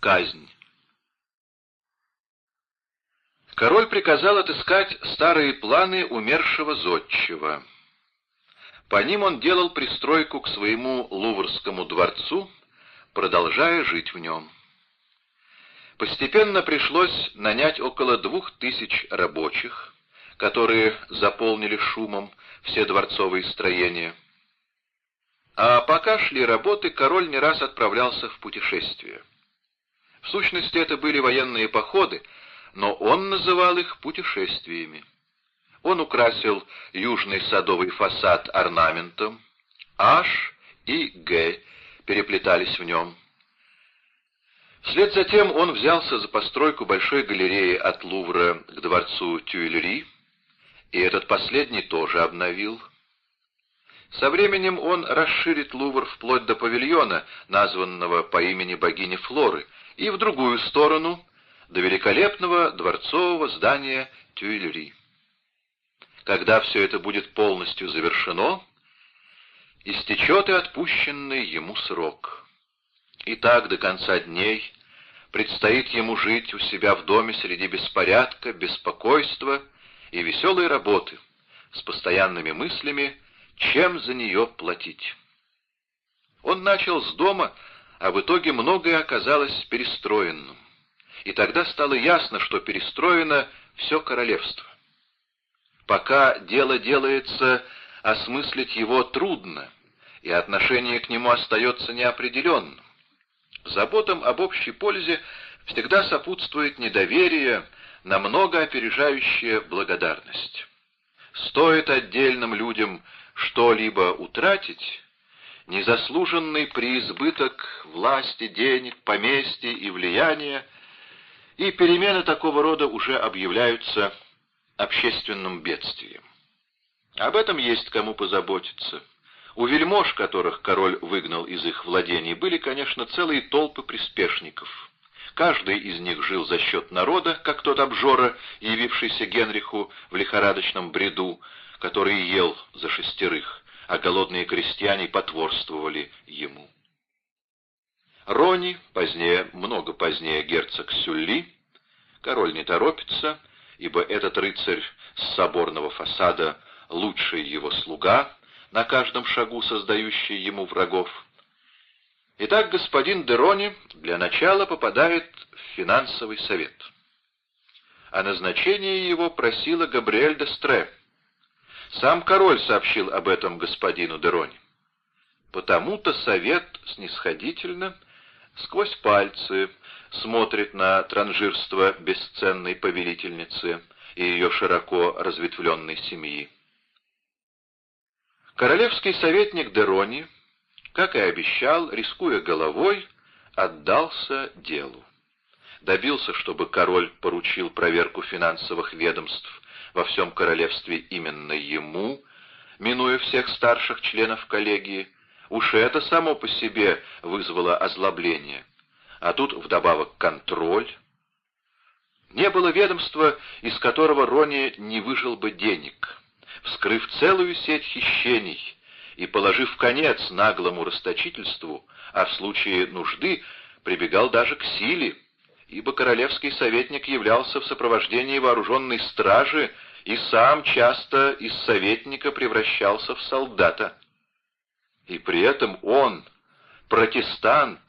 Казнь. Король приказал отыскать старые планы умершего зодчего. По ним он делал пристройку к своему Луврскому дворцу, продолжая жить в нем. Постепенно пришлось нанять около двух тысяч рабочих, которые заполнили шумом все дворцовые строения. А пока шли работы, король не раз отправлялся в путешествие. В сущности, это были военные походы, но он называл их путешествиями. Он украсил южный садовый фасад орнаментом, H и Г переплетались в нем. Вслед за тем он взялся за постройку большой галереи от Лувра к дворцу Тюильри, и этот последний тоже обновил. Со временем он расширит Лувр вплоть до павильона, названного по имени богини Флоры, и в другую сторону, до великолепного дворцового здания Тюильри. Когда все это будет полностью завершено, истечет и отпущенный ему срок. И так до конца дней предстоит ему жить у себя в доме среди беспорядка, беспокойства и веселой работы, с постоянными мыслями, чем за нее платить. Он начал с дома, а в итоге многое оказалось перестроенным. И тогда стало ясно, что перестроено все королевство. Пока дело делается, осмыслить его трудно, и отношение к нему остается неопределенным. Заботам об общей пользе всегда сопутствует недоверие, намного опережающая благодарность. Стоит отдельным людям что-либо утратить, незаслуженный преизбыток власти, денег, поместья и влияния, и перемены такого рода уже объявляются общественным бедствием. Об этом есть кому позаботиться. У вельмож, которых король выгнал из их владений, были, конечно, целые толпы приспешников. Каждый из них жил за счет народа, как тот обжора, явившийся Генриху в лихорадочном бреду, который ел за шестерых, а голодные крестьяне потворствовали ему. Рони, позднее, много позднее герцог Сюлли, король не торопится, ибо этот рыцарь с соборного фасада лучший его слуга, на каждом шагу создающий ему врагов. Итак, господин Дерони для начала попадает в финансовый совет. О назначении его просила Габриэль де Стре. Сам король сообщил об этом господину Дерони. Потому-то совет снисходительно, сквозь пальцы, смотрит на транжирство бесценной повелительницы и ее широко разветвленной семьи. Королевский советник Дерони, как и обещал, рискуя головой, отдался делу. Добился, чтобы король поручил проверку финансовых ведомств во всем королевстве именно ему, минуя всех старших членов коллегии. Уж это само по себе вызвало озлобление. А тут вдобавок контроль. Не было ведомства, из которого Рони не выжил бы денег вскрыв целую сеть хищений и положив конец наглому расточительству, а в случае нужды прибегал даже к силе, ибо королевский советник являлся в сопровождении вооруженной стражи и сам часто из советника превращался в солдата. И при этом он, протестант,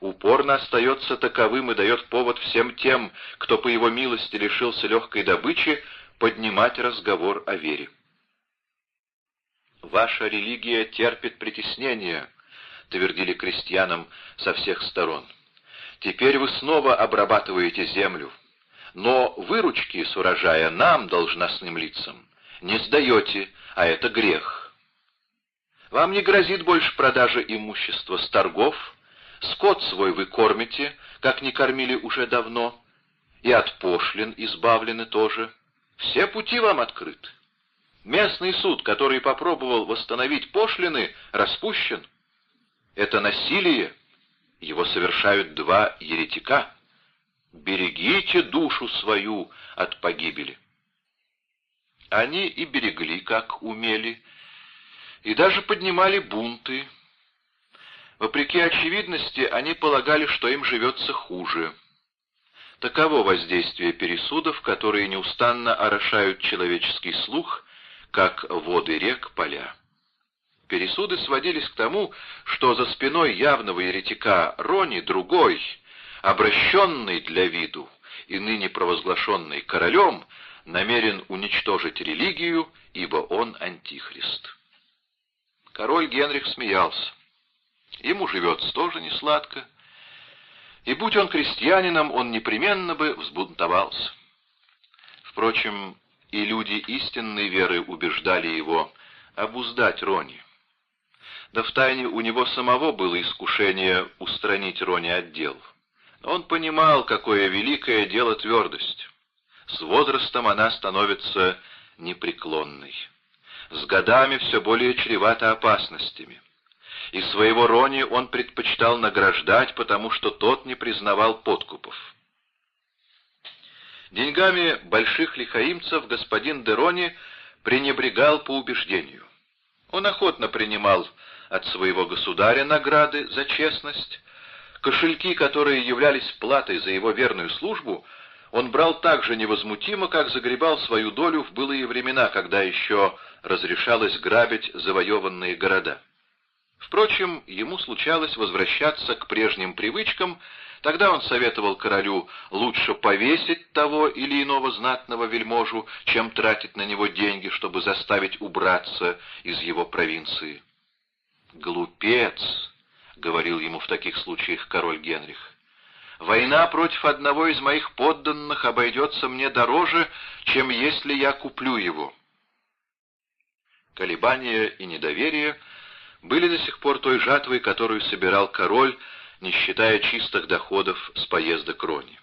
упорно остается таковым и дает повод всем тем, кто по его милости лишился легкой добычи, поднимать разговор о вере. «Ваша религия терпит притеснение», — твердили крестьянам со всех сторон. «Теперь вы снова обрабатываете землю, но выручки с урожая нам, должностным лицам, не сдаете, а это грех. Вам не грозит больше продажа имущества с торгов, скот свой вы кормите, как не кормили уже давно, и от пошлин избавлены тоже. Все пути вам открыты. Местный суд, который попробовал восстановить пошлины, распущен. Это насилие. Его совершают два еретика. Берегите душу свою от погибели. Они и берегли, как умели, и даже поднимали бунты. Вопреки очевидности, они полагали, что им живется хуже. Таково воздействие пересудов, которые неустанно орошают человеческий слух, как воды рек поля. Пересуды сводились к тому, что за спиной явного еретика Рони другой, обращенный для виду и ныне провозглашенный королем, намерен уничтожить религию, ибо он антихрист. Король Генрих смеялся. Ему живется тоже не сладко, и будь он крестьянином, он непременно бы взбунтовался. Впрочем, и люди истинной веры убеждали его обуздать Рони. Да втайне у него самого было искушение устранить Рони от дел. Он понимал, какое великое дело твердость. С возрастом она становится непреклонной. С годами все более чревата опасностями. И своего Рони он предпочитал награждать, потому что тот не признавал подкупов. Деньгами больших лихаимцев господин Дерони пренебрегал по убеждению. Он охотно принимал от своего государя награды за честность. Кошельки, которые являлись платой за его верную службу, он брал так же невозмутимо, как загребал свою долю в былые времена, когда еще разрешалось грабить завоеванные города. Впрочем, ему случалось возвращаться к прежним привычкам, тогда он советовал королю лучше повесить того или иного знатного вельможу, чем тратить на него деньги, чтобы заставить убраться из его провинции. «Глупец!» — говорил ему в таких случаях король Генрих. «Война против одного из моих подданных обойдется мне дороже, чем если я куплю его». Колебания и недоверие были до сих пор той жатвой, которую собирал король, не считая чистых доходов с поезда Крони.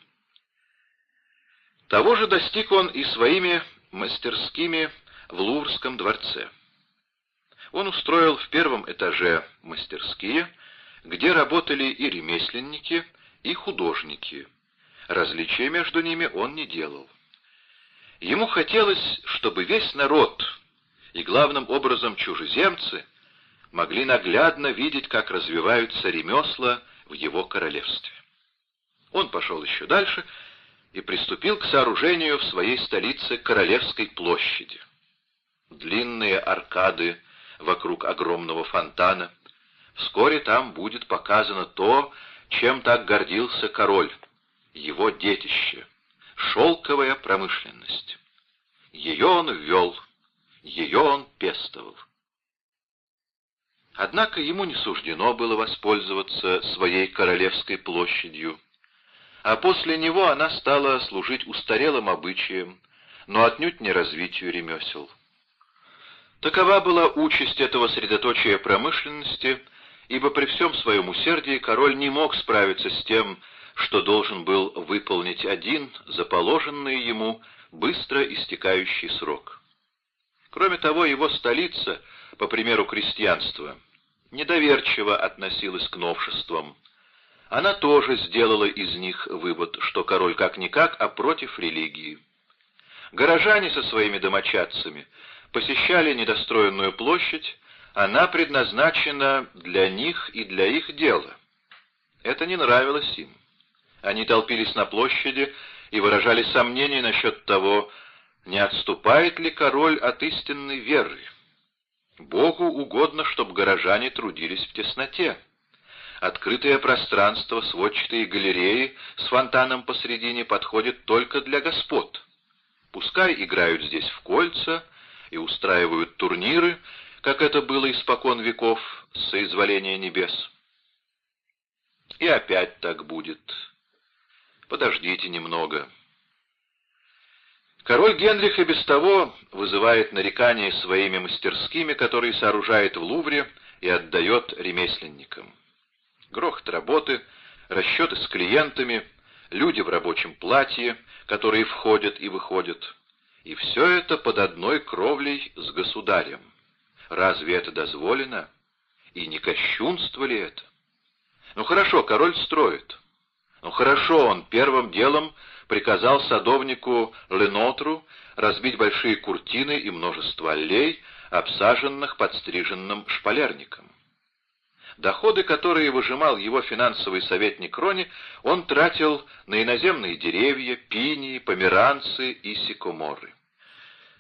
Того же достиг он и своими мастерскими в Луврском дворце он устроил в первом этаже мастерские, где работали и ремесленники, и художники. Различия между ними он не делал. Ему хотелось, чтобы весь народ, и главным образом чужеземцы, могли наглядно видеть, как развиваются ремесла в его королевстве. Он пошел еще дальше и приступил к сооружению в своей столице Королевской площади. Длинные аркады вокруг огромного фонтана. Вскоре там будет показано то, чем так гордился король, его детище, шелковая промышленность. Ее он ввел, ее он пестовал. Однако ему не суждено было воспользоваться своей королевской площадью, а после него она стала служить устарелым обычаем, но отнюдь не развитию ремесел. Такова была участь этого средоточия промышленности, ибо при всем своем усердии король не мог справиться с тем, что должен был выполнить один, заположенный ему, быстро истекающий срок. Кроме того, его столица, по примеру крестьянства, недоверчиво относилась к новшествам. Она тоже сделала из них вывод, что король как-никак, а против религии. Горожане со своими домочадцами посещали недостроенную площадь, она предназначена для них и для их дела. Это не нравилось им. Они толпились на площади и выражали сомнения насчет того, не отступает ли король от истинной веры. Богу угодно, чтобы горожане трудились в тесноте. Открытое пространство, сводчатые галереи с фонтаном посредине подходит только для господ. Пускай играют здесь в кольца, и устраивают турниры, как это было испокон веков, с соизволения небес. И опять так будет. Подождите немного. Король Генрих и без того вызывает нарекания своими мастерскими, которые сооружает в Лувре и отдает ремесленникам. Грохот работы, расчеты с клиентами, люди в рабочем платье, которые входят и выходят — и все это под одной кровлей с государем. Разве это дозволено? И не кощунство ли это? Ну хорошо, король строит. Ну хорошо, он первым делом приказал садовнику Ленотру разбить большие куртины и множество аллей, обсаженных подстриженным шпалерником. Доходы, которые выжимал его финансовый советник Рони, он тратил на иноземные деревья, пинии, померанцы и сикуморы.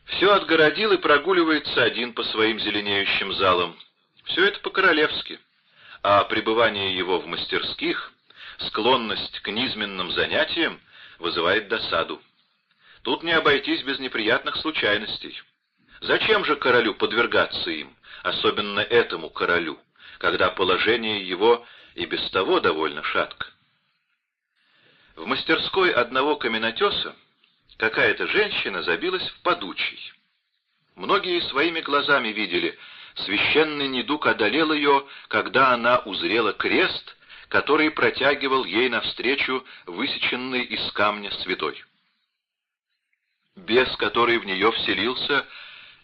Все отгородил и прогуливается один по своим зеленеющим залам. Все это по-королевски. А пребывание его в мастерских, склонность к низменным занятиям вызывает досаду. Тут не обойтись без неприятных случайностей. Зачем же королю подвергаться им, особенно этому королю? когда положение его и без того довольно шатко. В мастерской одного каменотеса какая-то женщина забилась в подучий. Многие своими глазами видели, священный недуг одолел ее, когда она узрела крест, который протягивал ей навстречу высеченный из камня святой. Бес, который в нее вселился,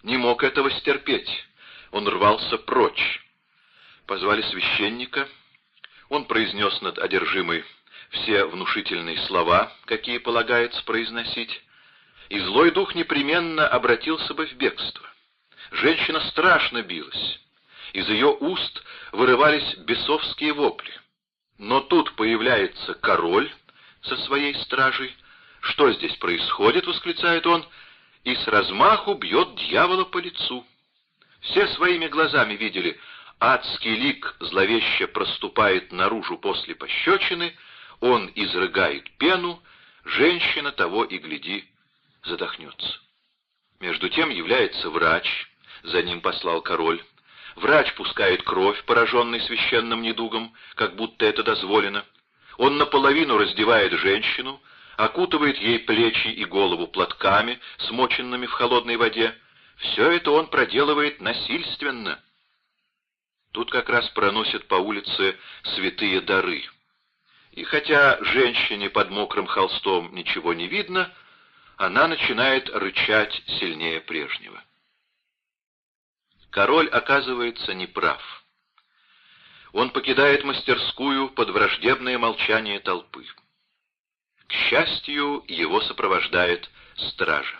не мог этого стерпеть, он рвался прочь. Позвали священника. Он произнес над одержимой все внушительные слова, какие полагается произносить, и злой дух непременно обратился бы в бегство. Женщина страшно билась. Из ее уст вырывались бесовские вопли. Но тут появляется король со своей стражей. «Что здесь происходит?» — восклицает он, и с размаху бьет дьявола по лицу. Все своими глазами видели, Адский лик зловеще проступает наружу после пощечины, он изрыгает пену, женщина того и гляди задохнется. Между тем является врач, за ним послал король. Врач пускает кровь, пораженный священным недугом, как будто это дозволено. Он наполовину раздевает женщину, окутывает ей плечи и голову платками, смоченными в холодной воде. Все это он проделывает насильственно. Тут как раз проносят по улице святые дары. И хотя женщине под мокрым холстом ничего не видно, она начинает рычать сильнее прежнего. Король оказывается неправ. Он покидает мастерскую под враждебное молчание толпы. К счастью, его сопровождает стража.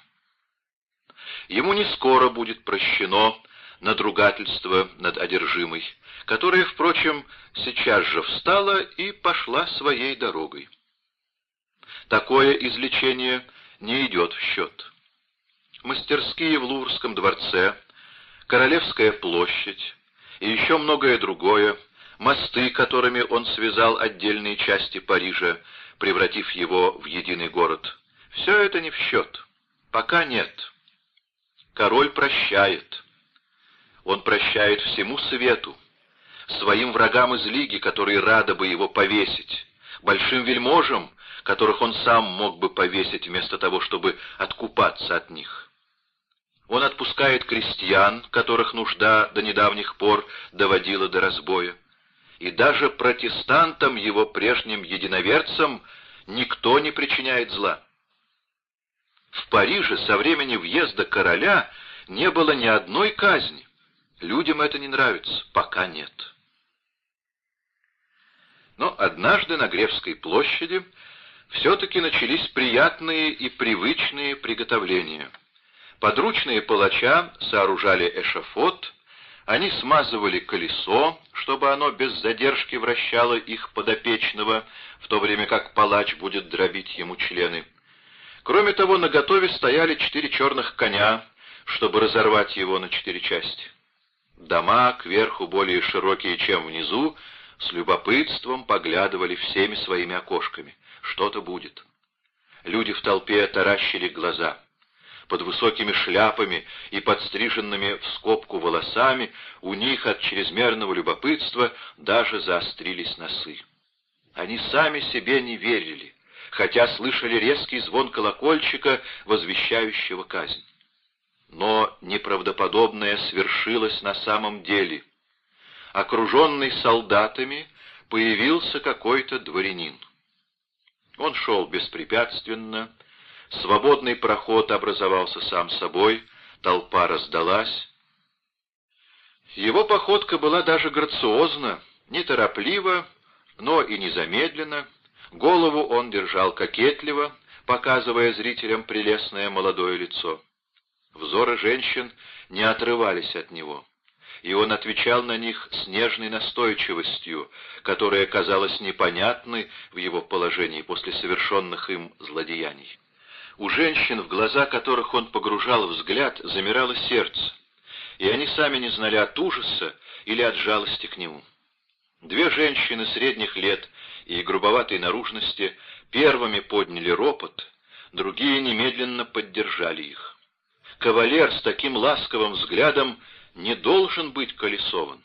Ему не скоро будет прощено надругательство над одержимой, которая, впрочем, сейчас же встала и пошла своей дорогой. Такое излечение не идет в счет. Мастерские в Луврском дворце, Королевская площадь и еще многое другое, мосты, которыми он связал отдельные части Парижа, превратив его в единый город, все это не в счет. Пока нет. Король прощает. Он прощает всему свету, своим врагам из Лиги, которые рады бы его повесить, большим вельможам, которых он сам мог бы повесить вместо того, чтобы откупаться от них. Он отпускает крестьян, которых нужда до недавних пор доводила до разбоя. И даже протестантам, его прежним единоверцам, никто не причиняет зла. В Париже со времени въезда короля не было ни одной казни. Людям это не нравится, пока нет. Но однажды на Гревской площади все-таки начались приятные и привычные приготовления. Подручные палача сооружали эшафот, они смазывали колесо, чтобы оно без задержки вращало их подопечного, в то время как палач будет дробить ему члены. Кроме того, на готове стояли четыре черных коня, чтобы разорвать его на четыре части. Дома, кверху более широкие, чем внизу, с любопытством поглядывали всеми своими окошками. Что-то будет. Люди в толпе таращили глаза. Под высокими шляпами и подстриженными в скобку волосами у них от чрезмерного любопытства даже заострились носы. Они сами себе не верили, хотя слышали резкий звон колокольчика, возвещающего казнь. Но неправдоподобное свершилось на самом деле. Окруженный солдатами появился какой-то дворянин. Он шел беспрепятственно, свободный проход образовался сам собой, толпа раздалась. Его походка была даже грациозна, нетороплива, но и незамедленно. Голову он держал кокетливо, показывая зрителям прелестное молодое лицо. Взоры женщин не отрывались от него. и он отвечал на них с нежной настойчивостью, которая казалась непонятной в его положении после совершенных им злодеяний. У женщин, в глаза которых он погружал взгляд, замирало сердце, и они сами не знали от ужаса или от жалости к нему. Две женщины средних лет и грубоватой наружности первыми подняли ропот, другие немедленно поддержали их. Кавалер с таким ласковым взглядом не должен быть колесован.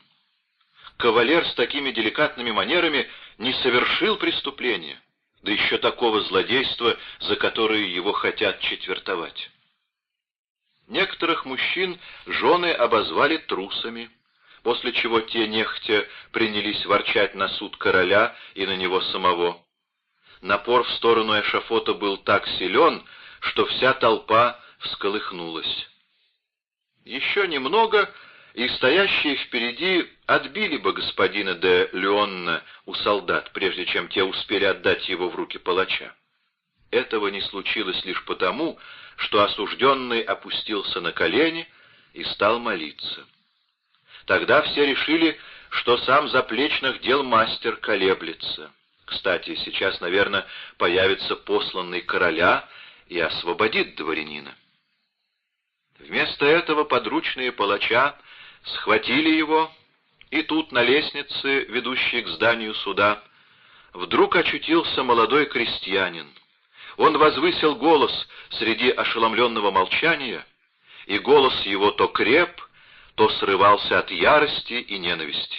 Кавалер с такими деликатными манерами не совершил преступления, да еще такого злодейства, за которое его хотят четвертовать. Некоторых мужчин жены обозвали трусами, после чего те нехотя принялись ворчать на суд короля и на него самого. Напор в сторону эшафота был так силен, что вся толпа всколыхнулась. Еще немного, и стоящие впереди отбили бы господина де Леонна у солдат, прежде чем те успели отдать его в руки палача. Этого не случилось лишь потому, что осужденный опустился на колени и стал молиться. Тогда все решили, что сам заплечных дел мастер колеблется. Кстати, сейчас, наверное, появится посланный короля и освободит дворянина. Вместо этого подручные палача схватили его, и тут на лестнице, ведущей к зданию суда, вдруг очутился молодой крестьянин. Он возвысил голос среди ошеломленного молчания, и голос его то креп, то срывался от ярости и ненависти.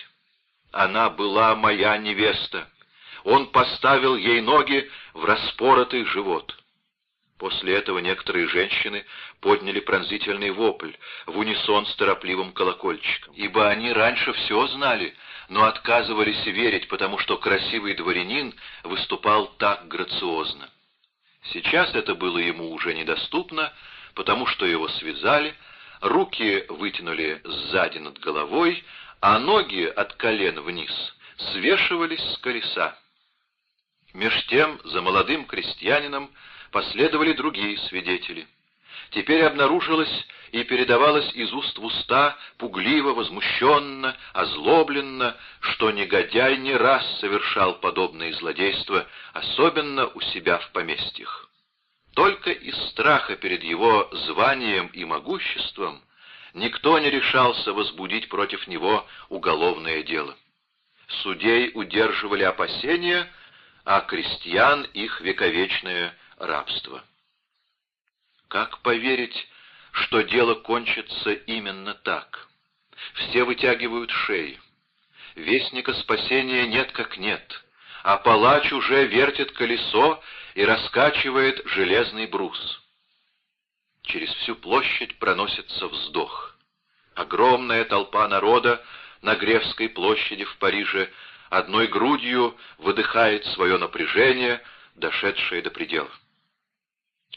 Она была моя невеста. Он поставил ей ноги в распоротый живот. После этого некоторые женщины подняли пронзительный вопль в унисон с торопливым колокольчиком, ибо они раньше все знали, но отказывались верить, потому что красивый дворянин выступал так грациозно. Сейчас это было ему уже недоступно, потому что его связали, руки вытянули сзади над головой, а ноги от колен вниз свешивались с колеса. Меж тем за молодым крестьянином последовали другие свидетели. Теперь обнаружилось и передавалось из уст в уста, пугливо, возмущенно, озлобленно, что негодяй не раз совершал подобные злодейства, особенно у себя в поместьях. Только из страха перед его званием и могуществом никто не решался возбудить против него уголовное дело. Судей удерживали опасения, а крестьян их вековечное рабство. Как поверить, что дело кончится именно так? Все вытягивают шеи. Вестника спасения нет как нет, а палач уже вертит колесо и раскачивает железный брус. Через всю площадь проносится вздох. Огромная толпа народа на Гревской площади в Париже одной грудью выдыхает свое напряжение, дошедшее до предела.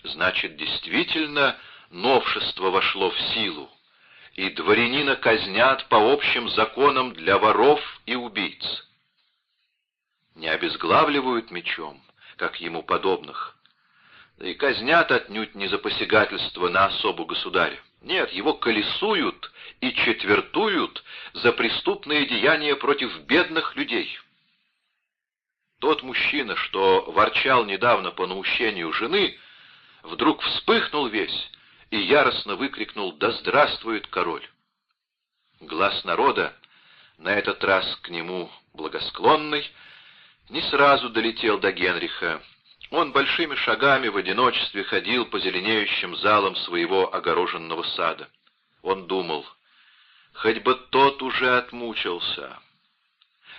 Значит, действительно, новшество вошло в силу, и дворянина казнят по общим законам для воров и убийц. Не обезглавливают мечом, как ему подобных, и казнят отнюдь не за посягательство на особу государя. Нет, его колесуют и четвертуют за преступные деяния против бедных людей. Тот мужчина, что ворчал недавно по наущению жены, — вдруг вспыхнул весь и яростно выкрикнул «Да здравствует король!». Глаз народа, на этот раз к нему благосклонный, не сразу долетел до Генриха. Он большими шагами в одиночестве ходил по зеленеющим залам своего огороженного сада. Он думал, хоть бы тот уже отмучился.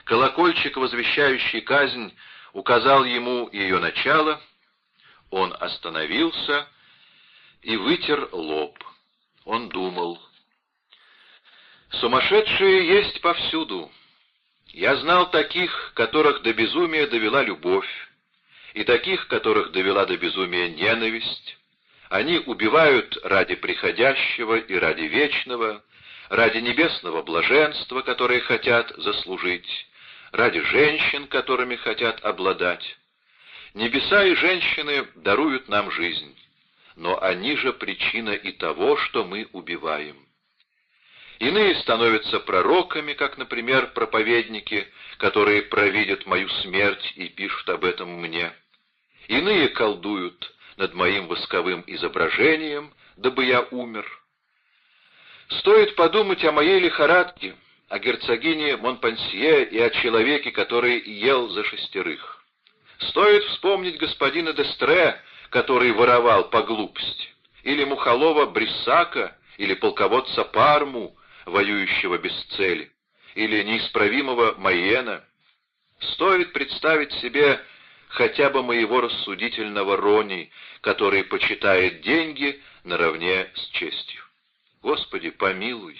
Колокольчик, возвещающий казнь, указал ему ее начало — он остановился и вытер лоб. Он думал. Сумасшедшие есть повсюду. Я знал таких, которых до безумия довела любовь, и таких, которых довела до безумия ненависть. Они убивают ради приходящего и ради вечного, ради небесного блаженства, которое хотят заслужить, ради женщин, которыми хотят обладать. Небеса и женщины даруют нам жизнь, но они же причина и того, что мы убиваем. Иные становятся пророками, как, например, проповедники, которые провидят мою смерть и пишут об этом мне. Иные колдуют над моим восковым изображением, дабы я умер. Стоит подумать о моей лихорадке, о герцогине Монпансье и о человеке, который ел за шестерых. Стоит вспомнить господина Дестре, который воровал по глупости, или Мухолова Бриссака, или полководца Парму, воюющего без цели, или неисправимого Майена. Стоит представить себе хотя бы моего рассудительного Рони, который почитает деньги наравне с честью. Господи, помилуй!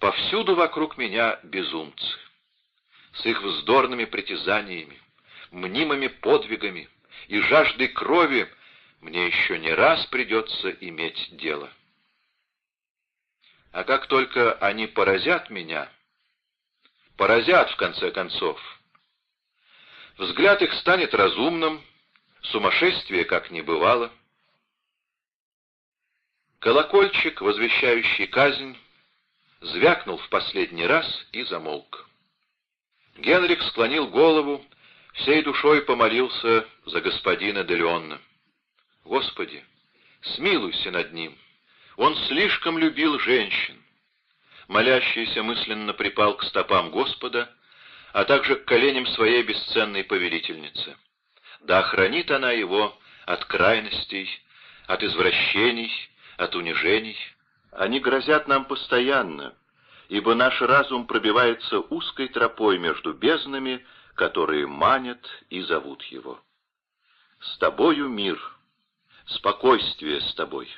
Повсюду вокруг меня безумцы, с их вздорными притязаниями, мнимыми подвигами и жаждой крови мне еще не раз придется иметь дело. А как только они поразят меня, поразят в конце концов, взгляд их станет разумным, сумасшествие как не бывало. Колокольчик, возвещающий казнь, звякнул в последний раз и замолк. Генрих склонил голову, всей душой помолился за господина Делеонна. «Господи, смилуйся над ним!» Он слишком любил женщин. Молящийся мысленно припал к стопам Господа, а также к коленям своей бесценной повелительницы. Да охранит она его от крайностей, от извращений, от унижений. Они грозят нам постоянно, ибо наш разум пробивается узкой тропой между безднами, которые манят и зовут его. С тобою мир, спокойствие с тобой.